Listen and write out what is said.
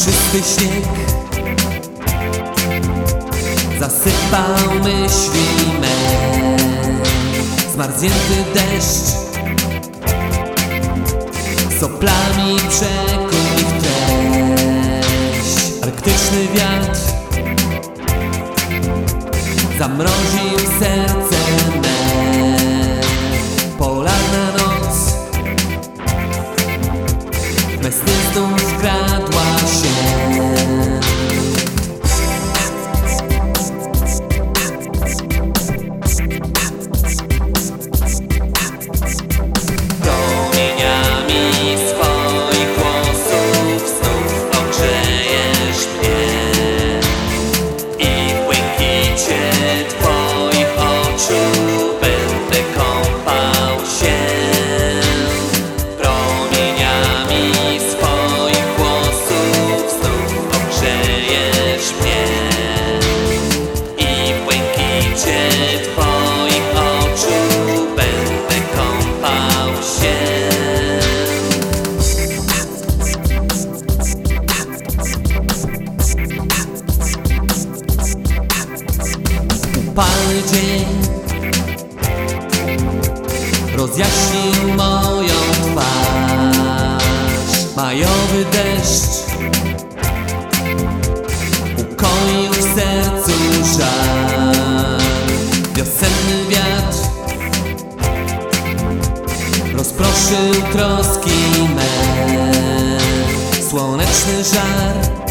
śnieg Zasypał myśli me. Zmarznięty deszcz Soplami ich treść. Arktyczny wiatr Zamroził serce znów wkradła się Upalny dzień Rozjaśnił moją twarz. Majowy deszcz Ukoił w sercu żal. Wiosenny wiatr Rozproszył troski me. Słoneczny żar